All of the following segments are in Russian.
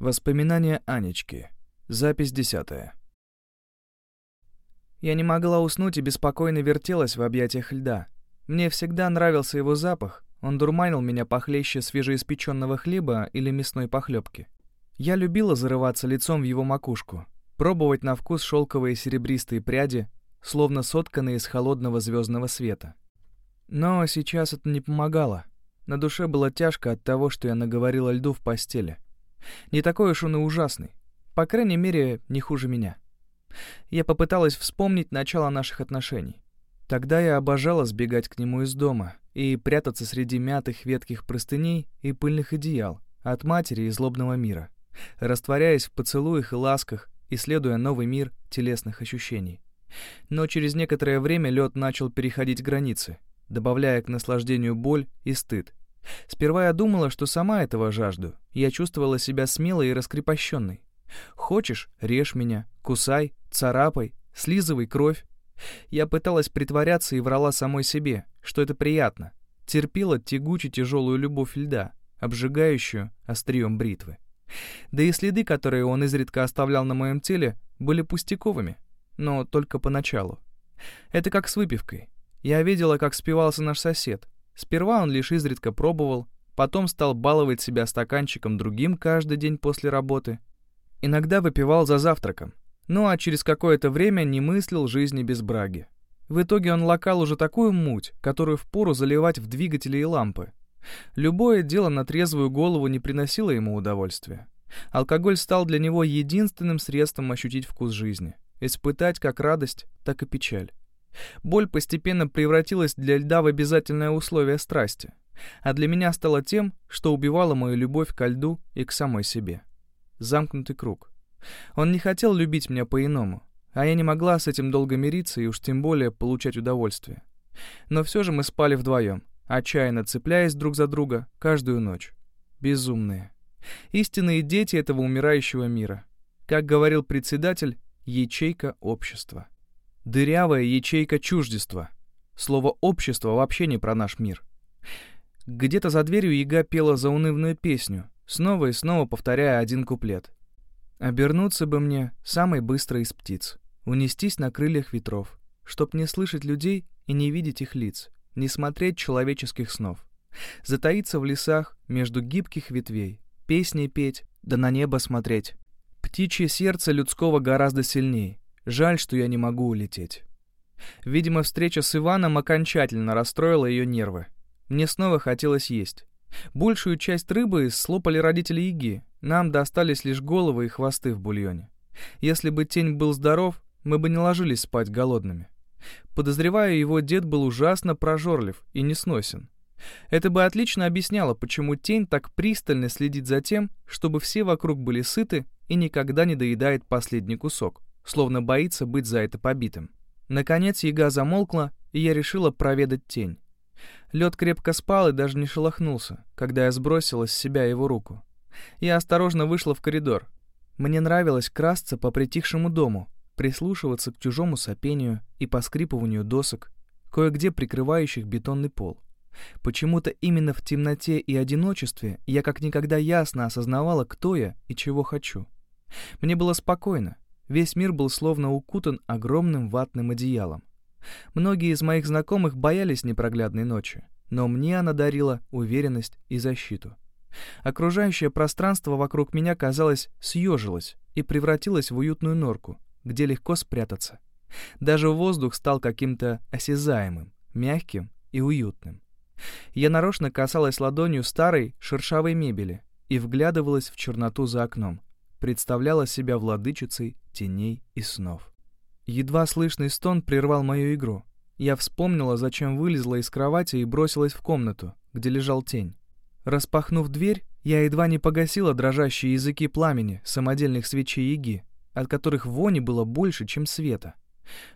Воспоминания Анечки. Запись десятая. Я не могла уснуть и беспокойно вертелась в объятиях льда. Мне всегда нравился его запах, он дурманил меня похлеще свежеиспеченного хлеба или мясной похлебки. Я любила зарываться лицом в его макушку, пробовать на вкус шелковые серебристые пряди, словно сотканные из холодного звездного света. Но сейчас это не помогало. На душе было тяжко от того, что я наговорила льду в постели — не такой уж он и ужасный. По крайней мере, не хуже меня. Я попыталась вспомнить начало наших отношений. Тогда я обожала сбегать к нему из дома и прятаться среди мятых ветких простыней и пыльных одеял от матери и злобного мира, растворяясь в поцелуях и ласках, исследуя новый мир телесных ощущений. Но через некоторое время лед начал переходить границы, добавляя к наслаждению боль и стыд, Сперва я думала, что сама этого жажду. Я чувствовала себя смелой и раскрепощенной. Хочешь — режь меня, кусай, царапай, слизывай кровь. Я пыталась притворяться и врала самой себе, что это приятно. Терпела тягучую тяжелую любовь льда, обжигающую острием бритвы. Да и следы, которые он изредка оставлял на моем теле, были пустяковыми, но только поначалу. Это как с выпивкой. Я видела, как спивался наш сосед, Сперва он лишь изредка пробовал, потом стал баловать себя стаканчиком другим каждый день после работы. Иногда выпивал за завтраком, ну а через какое-то время не мыслил жизни без браги. В итоге он локал уже такую муть, которую впору заливать в двигатели и лампы. Любое дело на трезвую голову не приносило ему удовольствия. Алкоголь стал для него единственным средством ощутить вкус жизни, испытать как радость, так и печаль. Боль постепенно превратилась для льда в обязательное условие страсти, а для меня стало тем, что убивало мою любовь ко льду и к самой себе. Замкнутый круг. Он не хотел любить меня по-иному, а я не могла с этим долго мириться и уж тем более получать удовольствие. Но все же мы спали вдвоем, отчаянно цепляясь друг за друга каждую ночь. Безумные. Истинные дети этого умирающего мира. Как говорил председатель, ячейка общества. Дырявая ячейка чуждества. Слово «общество» вообще не про наш мир. Где-то за дверью яга пела заунывную песню, снова и снова повторяя один куплет. «Обернуться бы мне самой быстрой из птиц, унестись на крыльях ветров, чтоб не слышать людей и не видеть их лиц, не смотреть человеческих снов, затаиться в лесах между гибких ветвей, песни петь, да на небо смотреть. Птичье сердце людского гораздо сильнее, Жаль, что я не могу улететь. Видимо, встреча с Иваном окончательно расстроила ее нервы. Мне снова хотелось есть. Большую часть рыбы слопали родители Иги. Нам достались лишь головы и хвосты в бульоне. Если бы тень был здоров, мы бы не ложились спать голодными. Подозреваю, его дед был ужасно прожорлив и несносен. Это бы отлично объясняло, почему тень так пристально следит за тем, чтобы все вокруг были сыты и никогда не доедает последний кусок словно боится быть за это побитым. Наконец яга замолкла, и я решила проведать тень. Лед крепко спал и даже не шелохнулся, когда я сбросила с себя его руку. Я осторожно вышла в коридор. Мне нравилось красться по притихшему дому, прислушиваться к чужому сопению и поскрипыванию досок, кое-где прикрывающих бетонный пол. Почему-то именно в темноте и одиночестве я как никогда ясно осознавала, кто я и чего хочу. Мне было спокойно, Весь мир был словно укутан огромным ватным одеялом. Многие из моих знакомых боялись непроглядной ночи, но мне она дарила уверенность и защиту. Окружающее пространство вокруг меня, казалось, съежилось и превратилось в уютную норку, где легко спрятаться. Даже воздух стал каким-то осязаемым, мягким и уютным. Я нарочно касалась ладонью старой шершавой мебели и вглядывалась в черноту за окном, представляла себя владычицей теней и снов. Едва слышный стон прервал мою игру. Я вспомнила, зачем вылезла из кровати и бросилась в комнату, где лежал тень. Распахнув дверь, я едва не погасила дрожащие языки пламени самодельных свечей Иги, от которых вони было больше, чем света.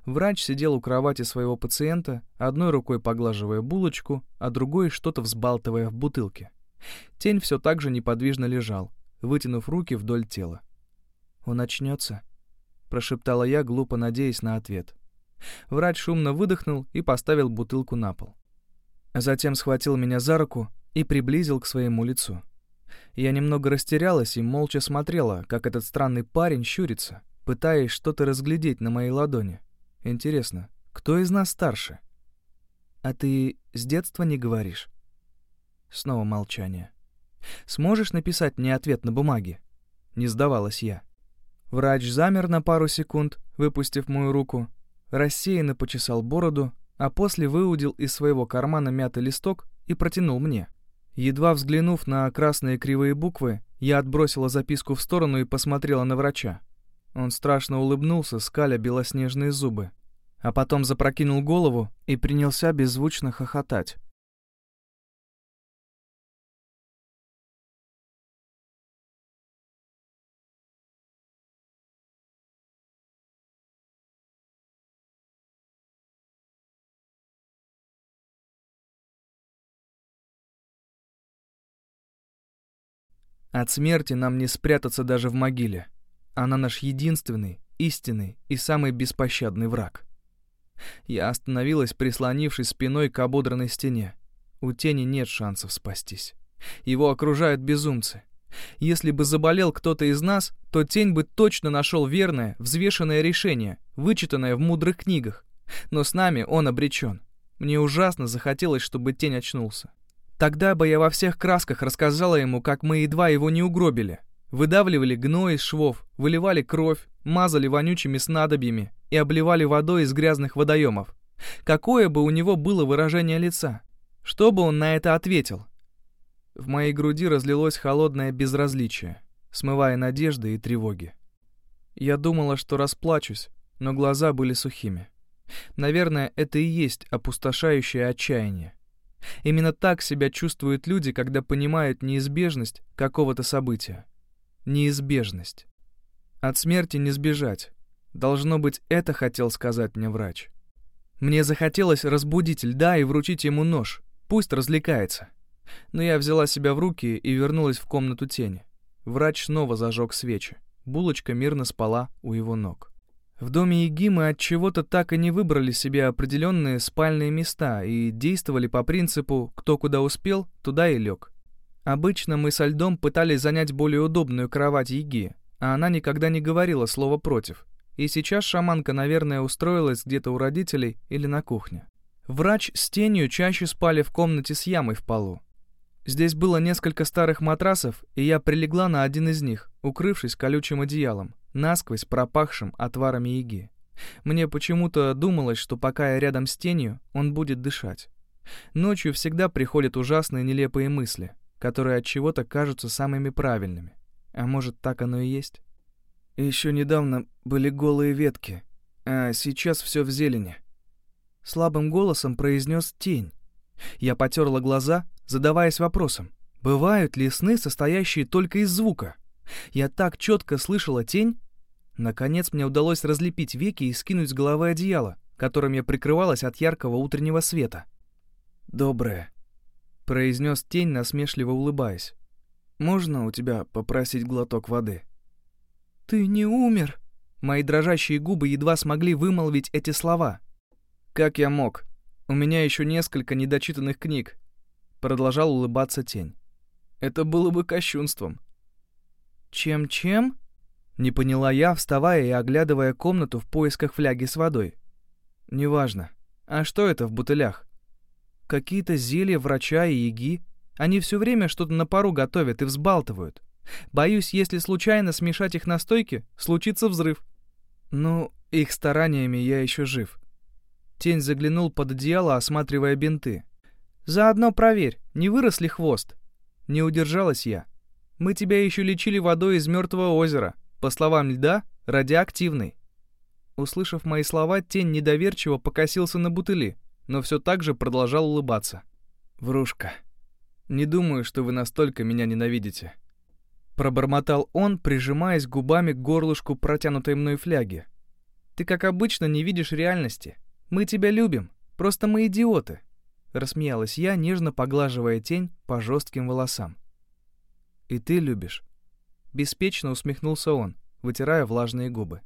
Врач сидел у кровати своего пациента, одной рукой поглаживая булочку, а другой что-то взбалтывая в бутылке. Тень все так же неподвижно лежал, вытянув руки вдоль тела. «Он очнется?» прошептала я, глупо надеясь на ответ. Врач шумно выдохнул и поставил бутылку на пол. Затем схватил меня за руку и приблизил к своему лицу. Я немного растерялась и молча смотрела, как этот странный парень щурится, пытаясь что-то разглядеть на моей ладони. Интересно, кто из нас старше? А ты с детства не говоришь? Снова молчание. Сможешь написать мне ответ на бумаге? Не сдавалась я. Врач замер на пару секунд, выпустив мою руку, рассеянно почесал бороду, а после выудил из своего кармана мятый листок и протянул мне. Едва взглянув на красные кривые буквы, я отбросила записку в сторону и посмотрела на врача. Он страшно улыбнулся, скаля белоснежные зубы, а потом запрокинул голову и принялся беззвучно хохотать. От смерти нам не спрятаться даже в могиле. Она наш единственный, истинный и самый беспощадный враг. Я остановилась, прислонившись спиной к ободранной стене. У тени нет шансов спастись. Его окружают безумцы. Если бы заболел кто-то из нас, то тень бы точно нашел верное, взвешенное решение, вычитанное в мудрых книгах. Но с нами он обречен. Мне ужасно захотелось, чтобы тень очнулся. Тогда бы я во всех красках рассказала ему, как мы едва его не угробили. Выдавливали гной из швов, выливали кровь, мазали вонючими снадобьями и обливали водой из грязных водоемов. Какое бы у него было выражение лица? Что бы он на это ответил? В моей груди разлилось холодное безразличие, смывая надежды и тревоги. Я думала, что расплачусь, но глаза были сухими. Наверное, это и есть опустошающее отчаяние. Именно так себя чувствуют люди, когда понимают неизбежность какого-то события. Неизбежность. От смерти не сбежать. Должно быть, это хотел сказать мне врач. Мне захотелось разбудить льда и вручить ему нож. Пусть развлекается. Но я взяла себя в руки и вернулась в комнату тени. Врач снова зажег свечи. Булочка мирно спала у его ног. В доме Иги мы от чего-то так и не выбрали себе определенные спальные места и действовали по принципу «кто куда успел, туда и лег». Обычно мы со льдом пытались занять более удобную кровать Яги, а она никогда не говорила слова «против». И сейчас шаманка, наверное, устроилась где-то у родителей или на кухне. Врач с тенью чаще спали в комнате с ямой в полу. Здесь было несколько старых матрасов, и я прилегла на один из них, укрывшись колючим одеялом насквозь пропахшим отварами яги. Мне почему-то думалось, что пока я рядом с тенью, он будет дышать. Ночью всегда приходят ужасные нелепые мысли, которые от чего-то кажутся самыми правильными. А может, так оно и есть? Еще недавно были голые ветки, а сейчас все в зелени. Слабым голосом произнес тень. Я потерла глаза, задаваясь вопросом, бывают ли сны, состоящие только из звука? Я так четко слышала тень, Наконец мне удалось разлепить веки и скинуть с головы одеяло, которым я прикрывалась от яркого утреннего света. «Доброе», — произнес тень, насмешливо улыбаясь. «Можно у тебя попросить глоток воды?» «Ты не умер?» Мои дрожащие губы едва смогли вымолвить эти слова. «Как я мог? У меня еще несколько недочитанных книг», — продолжал улыбаться тень. «Это было бы кощунством». «Чем-чем?» Не поняла я, вставая и оглядывая комнату в поисках фляги с водой. Неважно. А что это в бутылях? Какие-то зелья врача и яги. Они все время что-то на пару готовят и взбалтывают. Боюсь, если случайно смешать их на стойке, случится взрыв. Ну, их стараниями я еще жив. Тень заглянул под одеяло, осматривая бинты. «Заодно проверь, не вырос ли хвост?» Не удержалась я. «Мы тебя еще лечили водой из мертвого озера. По словам льда, радиоактивный. Услышав мои слова, тень недоверчиво покосился на бутыли, но все так же продолжал улыбаться. «Врушка, не думаю, что вы настолько меня ненавидите». Пробормотал он, прижимаясь губами к горлышку протянутой мной фляги. «Ты, как обычно, не видишь реальности. Мы тебя любим, просто мы идиоты», — рассмеялась я, нежно поглаживая тень по жестким волосам. «И ты любишь?» Беспечно усмехнулся он, вытирая влажные губы.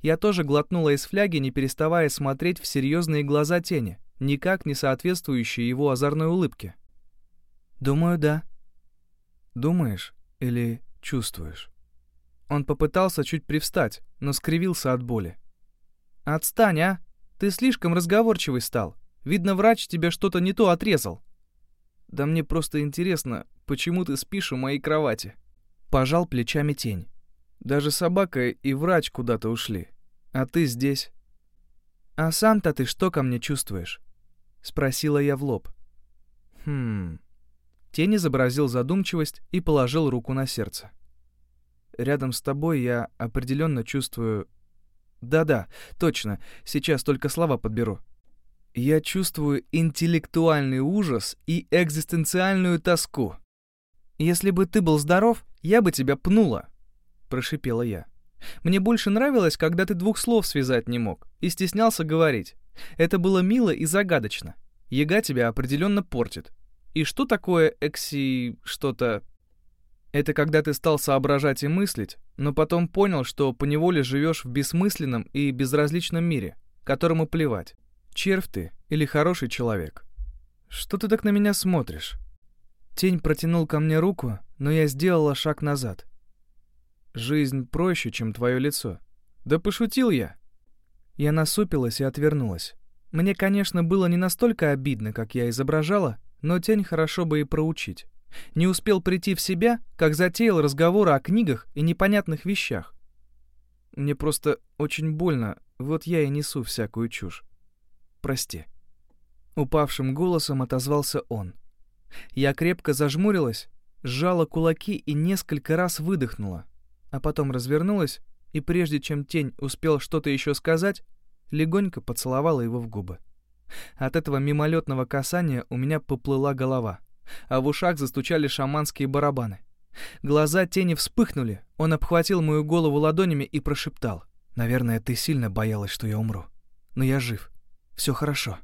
Я тоже глотнула из фляги, не переставая смотреть в серьезные глаза тени, никак не соответствующие его озорной улыбке. «Думаю, да». Думаешь или чувствуешь? Он попытался чуть привстать, но скривился от боли. «Отстань, а! Ты слишком разговорчивый стал. Видно, врач тебе что-то не то отрезал». «Да мне просто интересно, почему ты спишь у моей кровати?» Пожал плечами тень. «Даже собака и врач куда-то ушли. А ты здесь». «А сам-то ты что ко мне чувствуешь?» Спросила я в лоб. «Хм...» Тень изобразил задумчивость и положил руку на сердце. «Рядом с тобой я определенно чувствую...» «Да-да, точно, сейчас только слова подберу. Я чувствую интеллектуальный ужас и экзистенциальную тоску. Если бы ты был здоров, я бы тебя пнула», — прошипела я. «Мне больше нравилось, когда ты двух слов связать не мог и стеснялся говорить. Это было мило и загадочно. Яга тебя определенно портит. И что такое экси... что-то... Это когда ты стал соображать и мыслить, но потом понял, что поневоле живешь в бессмысленном и безразличном мире, которому плевать, червь ты или хороший человек. Что ты так на меня смотришь? Тень протянул ко мне руку, но я сделала шаг назад. Жизнь проще, чем твое лицо. Да пошутил я. Я насупилась и отвернулась. Мне, конечно, было не настолько обидно, как я изображала, но тень хорошо бы и проучить. Не успел прийти в себя, как затеял разговоры о книгах и непонятных вещах. Мне просто очень больно, вот я и несу всякую чушь. Прости. Упавшим голосом отозвался он. Я крепко зажмурилась, сжала кулаки и несколько раз выдохнула, а потом развернулась и прежде чем тень успел что-то еще сказать, легонько поцеловала его в губы. От этого мимолетного касания у меня поплыла голова, а в ушах застучали шаманские барабаны. Глаза тени вспыхнули, он обхватил мою голову ладонями и прошептал. «Наверное, ты сильно боялась, что я умру. Но я жив. Все хорошо».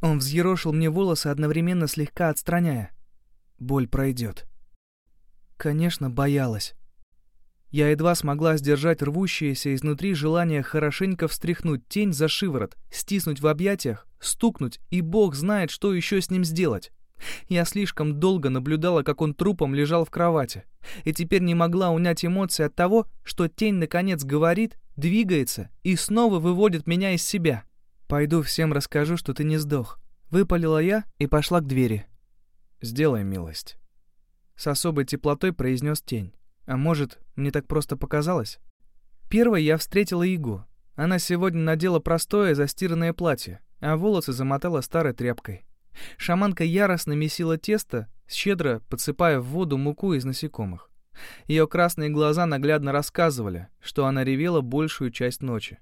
Он взъерошил мне волосы, одновременно слегка отстраняя. «Боль пройдет». Конечно, боялась. Я едва смогла сдержать рвущееся изнутри желание хорошенько встряхнуть тень за шиворот, стиснуть в объятиях, стукнуть, и бог знает, что еще с ним сделать. Я слишком долго наблюдала, как он трупом лежал в кровати, и теперь не могла унять эмоции от того, что тень наконец говорит, двигается и снова выводит меня из себя. «Пойду всем расскажу, что ты не сдох», — выпалила я и пошла к двери. «Сделай милость», — с особой теплотой произнес тень. А может, мне так просто показалось? Первой я встретила Игу. Она сегодня надела простое застиранное платье, а волосы замотала старой тряпкой. Шаманка яростно месила тесто, щедро подсыпая в воду муку из насекомых. Ее красные глаза наглядно рассказывали, что она ревела большую часть ночи.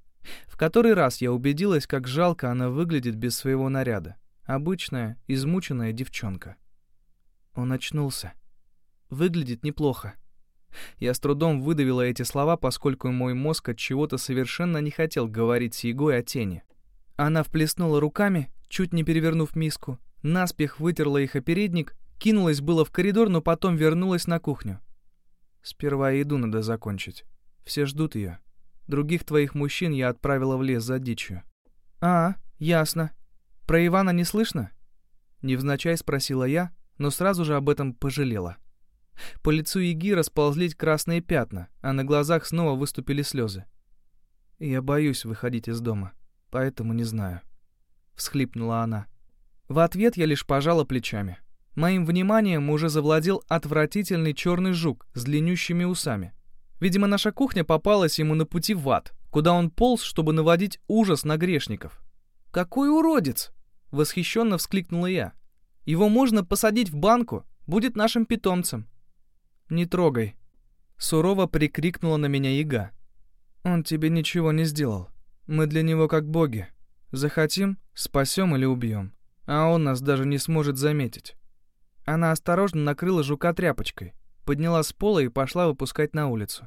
В который раз я убедилась, как жалко она выглядит без своего наряда. Обычная, измученная девчонка. Он очнулся. Выглядит неплохо. Я с трудом выдавила эти слова, поскольку мой мозг от чего-то совершенно не хотел говорить с Егой о тени. Она вплеснула руками, чуть не перевернув миску, наспех вытерла их о передник, кинулась было в коридор, но потом вернулась на кухню. Сперва еду надо закончить. Все ждут ее. Других твоих мужчин я отправила в лес за дичью. А, ясно. Про Ивана не слышно? Невзначай спросила я, но сразу же об этом пожалела. По лицу Яги расползлись красные пятна, а на глазах снова выступили слезы. «Я боюсь выходить из дома, поэтому не знаю», — всхлипнула она. В ответ я лишь пожала плечами. Моим вниманием уже завладел отвратительный черный жук с длиннющими усами. Видимо, наша кухня попалась ему на пути в ад, куда он полз, чтобы наводить ужас на грешников. «Какой уродец!» — восхищенно вскликнула я. «Его можно посадить в банку, будет нашим питомцем. «Не трогай!» Сурово прикрикнула на меня яга. «Он тебе ничего не сделал. Мы для него как боги. Захотим — спасем или убьем. А он нас даже не сможет заметить». Она осторожно накрыла жука тряпочкой, подняла с пола и пошла выпускать на улицу.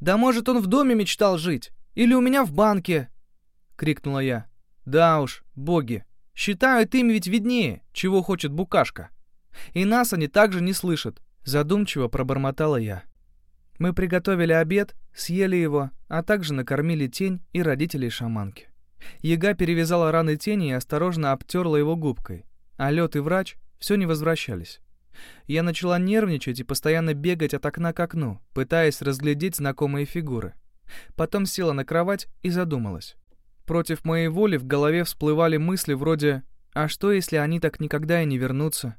«Да может, он в доме мечтал жить? Или у меня в банке?» — крикнула я. «Да уж, боги. Считают им ведь виднее, чего хочет букашка. И нас они также не слышат. Задумчиво пробормотала я. Мы приготовили обед, съели его, а также накормили тень и родителей шаманки. Яга перевязала раны тени и осторожно обтерла его губкой, а лед и врач все не возвращались. Я начала нервничать и постоянно бегать от окна к окну, пытаясь разглядеть знакомые фигуры. Потом села на кровать и задумалась. Против моей воли в голове всплывали мысли вроде «А что, если они так никогда и не вернутся?»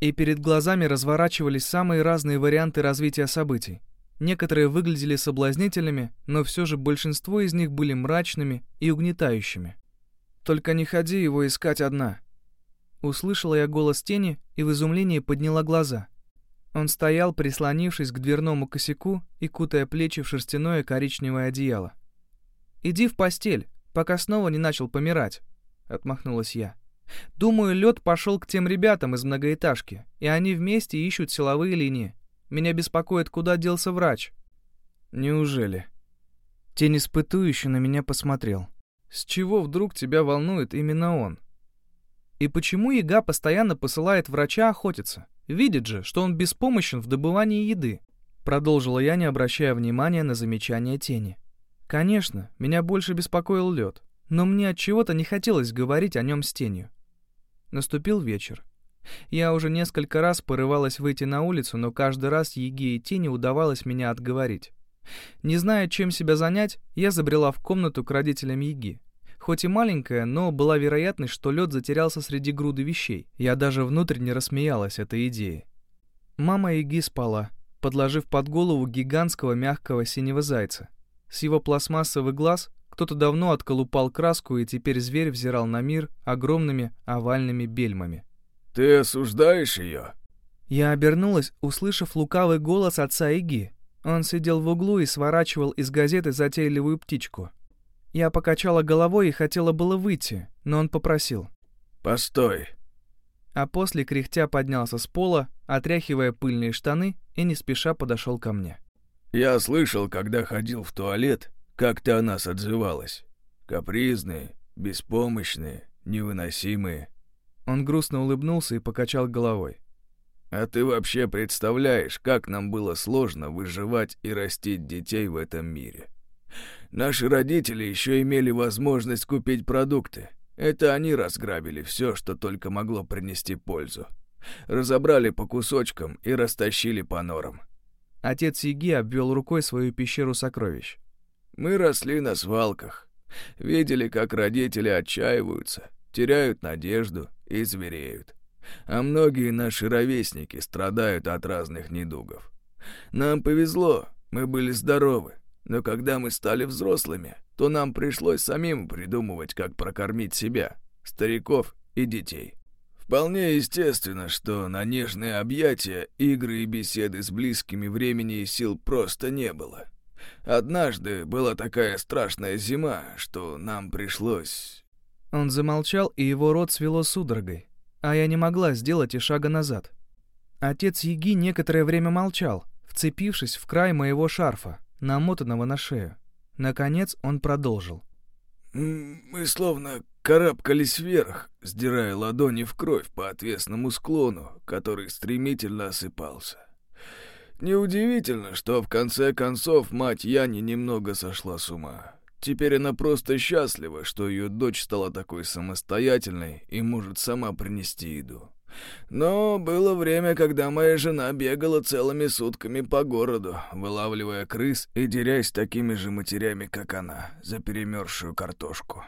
И перед глазами разворачивались самые разные варианты развития событий. Некоторые выглядели соблазнительными, но все же большинство из них были мрачными и угнетающими. «Только не ходи его искать одна», Услышала я голос тени и в изумлении подняла глаза. Он стоял, прислонившись к дверному косяку и кутая плечи в шерстяное коричневое одеяло. «Иди в постель, пока снова не начал помирать», — отмахнулась я. «Думаю, лед пошел к тем ребятам из многоэтажки, и они вместе ищут силовые линии. Меня беспокоит, куда делся врач». «Неужели?» Тень испытующе на меня посмотрел. «С чего вдруг тебя волнует именно он?» И почему Яга постоянно посылает врача охотиться? Видит же, что он беспомощен в добывании еды. Продолжила я, не обращая внимания на замечание тени. Конечно, меня больше беспокоил лед, но мне от чего-то не хотелось говорить о нем с тенью. Наступил вечер. Я уже несколько раз порывалась выйти на улицу, но каждый раз Еге и Тени удавалось меня отговорить. Не зная, чем себя занять, я забрела в комнату к родителям Еги. Хоть и маленькая, но была вероятность, что лед затерялся среди груды вещей. Я даже внутренне рассмеялась этой идее. Мама Иги спала, подложив под голову гигантского мягкого синего зайца. С его пластмассовых глаз кто-то давно отколупал краску, и теперь зверь взирал на мир огромными овальными бельмами. «Ты осуждаешь ее?» Я обернулась, услышав лукавый голос отца Иги. Он сидел в углу и сворачивал из газеты затейливую птичку. Я покачала головой и хотела было выйти, но он попросил. «Постой». А после кряхтя поднялся с пола, отряхивая пыльные штаны, и не спеша подошел ко мне. «Я слышал, когда ходил в туалет, как ты о нас отзывалась. Капризные, беспомощные, невыносимые». Он грустно улыбнулся и покачал головой. «А ты вообще представляешь, как нам было сложно выживать и растить детей в этом мире?» Наши родители еще имели возможность купить продукты. Это они разграбили все, что только могло принести пользу. Разобрали по кусочкам и растащили по норам. Отец Еги обвел рукой свою пещеру сокровищ. Мы росли на свалках. Видели, как родители отчаиваются, теряют надежду и звереют. А многие наши ровесники страдают от разных недугов. Нам повезло, мы были здоровы, но когда мы стали взрослыми, то нам пришлось самим придумывать, как прокормить себя, стариков и детей. Вполне естественно, что на нежные объятия, игры и беседы с близкими времени и сил просто не было. Однажды была такая страшная зима, что нам пришлось... Он замолчал, и его рот свело судорогой, а я не могла сделать и шага назад. Отец Еги некоторое время молчал, вцепившись в край моего шарфа, намотанного на шею. Наконец он продолжил. «Мы словно карабкались вверх, сдирая ладони в кровь по отвесному склону, который стремительно осыпался. Неудивительно, что в конце концов мать Яни немного сошла с ума. Теперь она просто счастлива, что ее дочь стала такой самостоятельной и может сама принести еду. Но было время, когда моя жена бегала целыми сутками по городу, вылавливая крыс и дерясь такими же матерями, как она, за перемерзшую картошку.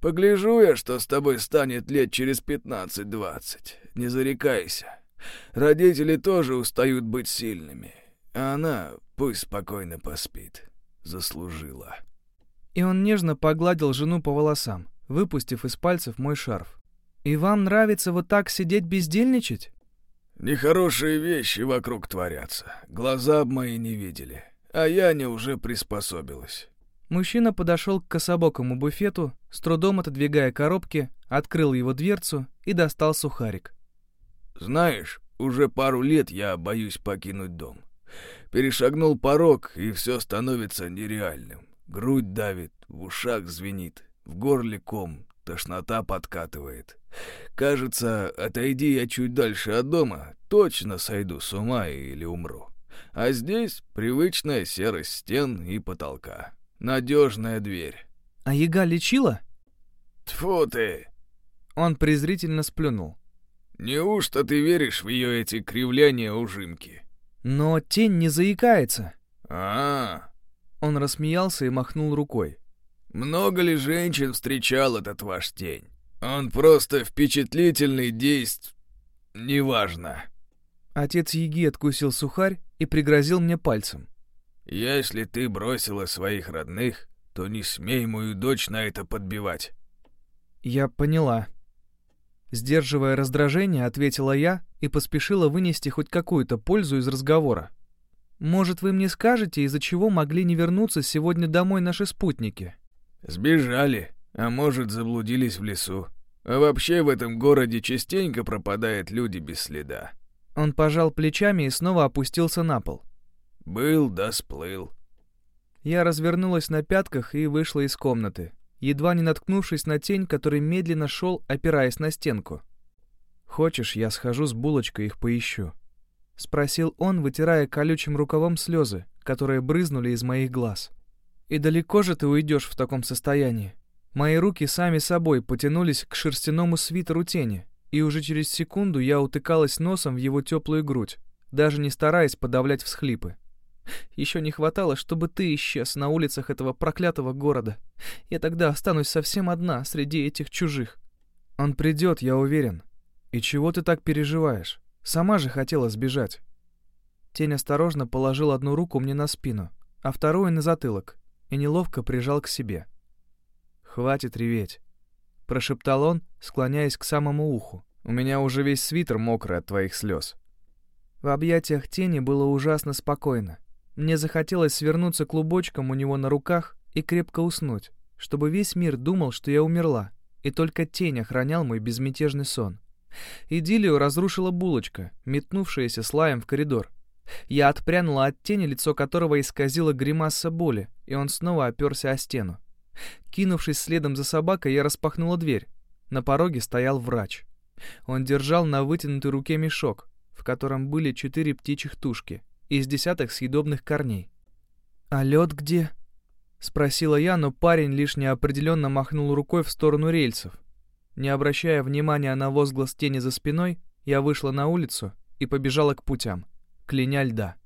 Погляжу я, что с тобой станет лет через пятнадцать-двадцать. Не зарекайся. Родители тоже устают быть сильными. А она пусть спокойно поспит. Заслужила. И он нежно погладил жену по волосам, выпустив из пальцев мой шарф. «И вам нравится вот так сидеть бездельничать?» «Нехорошие вещи вокруг творятся. Глаза б мои не видели. А я не уже приспособилась». Мужчина подошел к кособокому буфету, с трудом отодвигая коробки, открыл его дверцу и достал сухарик. «Знаешь, уже пару лет я боюсь покинуть дом. Перешагнул порог, и все становится нереальным. Грудь давит, в ушах звенит, в горле ком, тошнота подкатывает. Кажется, отойди я чуть дальше от дома, точно сойду с ума или умру. А здесь привычная серость стен и потолка. Надежная дверь. А яга лечила? Тфу ты! Он презрительно сплюнул. Неужто ты веришь в ее эти кривляния ужимки? Но тень не заикается. А, -а, -а. Он рассмеялся и махнул рукой. Много ли женщин встречал этот ваш тень? Он просто впечатлительный действ... Неважно. Отец Еги откусил сухарь и пригрозил мне пальцем. «Если ты бросила своих родных, то не смей мою дочь на это подбивать». «Я поняла». Сдерживая раздражение, ответила я и поспешила вынести хоть какую-то пользу из разговора. «Может, вы мне скажете, из-за чего могли не вернуться сегодня домой наши спутники?» «Сбежали, а может, заблудились в лесу. А вообще в этом городе частенько пропадают люди без следа». Он пожал плечами и снова опустился на пол. «Был да сплыл». Я развернулась на пятках и вышла из комнаты, едва не наткнувшись на тень, который медленно шел, опираясь на стенку. «Хочешь, я схожу с булочкой их поищу?» — спросил он, вытирая колючим рукавом слезы, которые брызнули из моих глаз. «И далеко же ты уйдешь в таком состоянии?» Мои руки сами собой потянулись к шерстяному свитеру тени, и уже через секунду я утыкалась носом в его теплую грудь, даже не стараясь подавлять всхлипы. Еще не хватало, чтобы ты исчез на улицах этого проклятого города. Я тогда останусь совсем одна среди этих чужих. Он придет, я уверен. И чего ты так переживаешь? Сама же хотела сбежать. Тень осторожно положил одну руку мне на спину, а вторую на затылок, и неловко прижал к себе. «Хватит реветь прошептал он, склоняясь к самому уху. «У меня уже весь свитер мокрый от твоих слез». В объятиях тени было ужасно спокойно. Мне захотелось свернуться клубочком у него на руках и крепко уснуть, чтобы весь мир думал, что я умерла, и только тень охранял мой безмятежный сон. Идиллию разрушила булочка, метнувшаяся с лаем в коридор. Я отпрянула от тени, лицо которого исказило гримаса боли, и он снова оперся о стену. Кинувшись следом за собакой, я распахнула дверь. На пороге стоял врач. Он держал на вытянутой руке мешок, в котором были четыре птичьих тушки из десяток съедобных корней. «А лед где?» — спросила я, но парень лишь неопределенно махнул рукой в сторону рельсов. Не обращая внимания на возглас тени за спиной, я вышла на улицу и побежала к путям, кляня льда.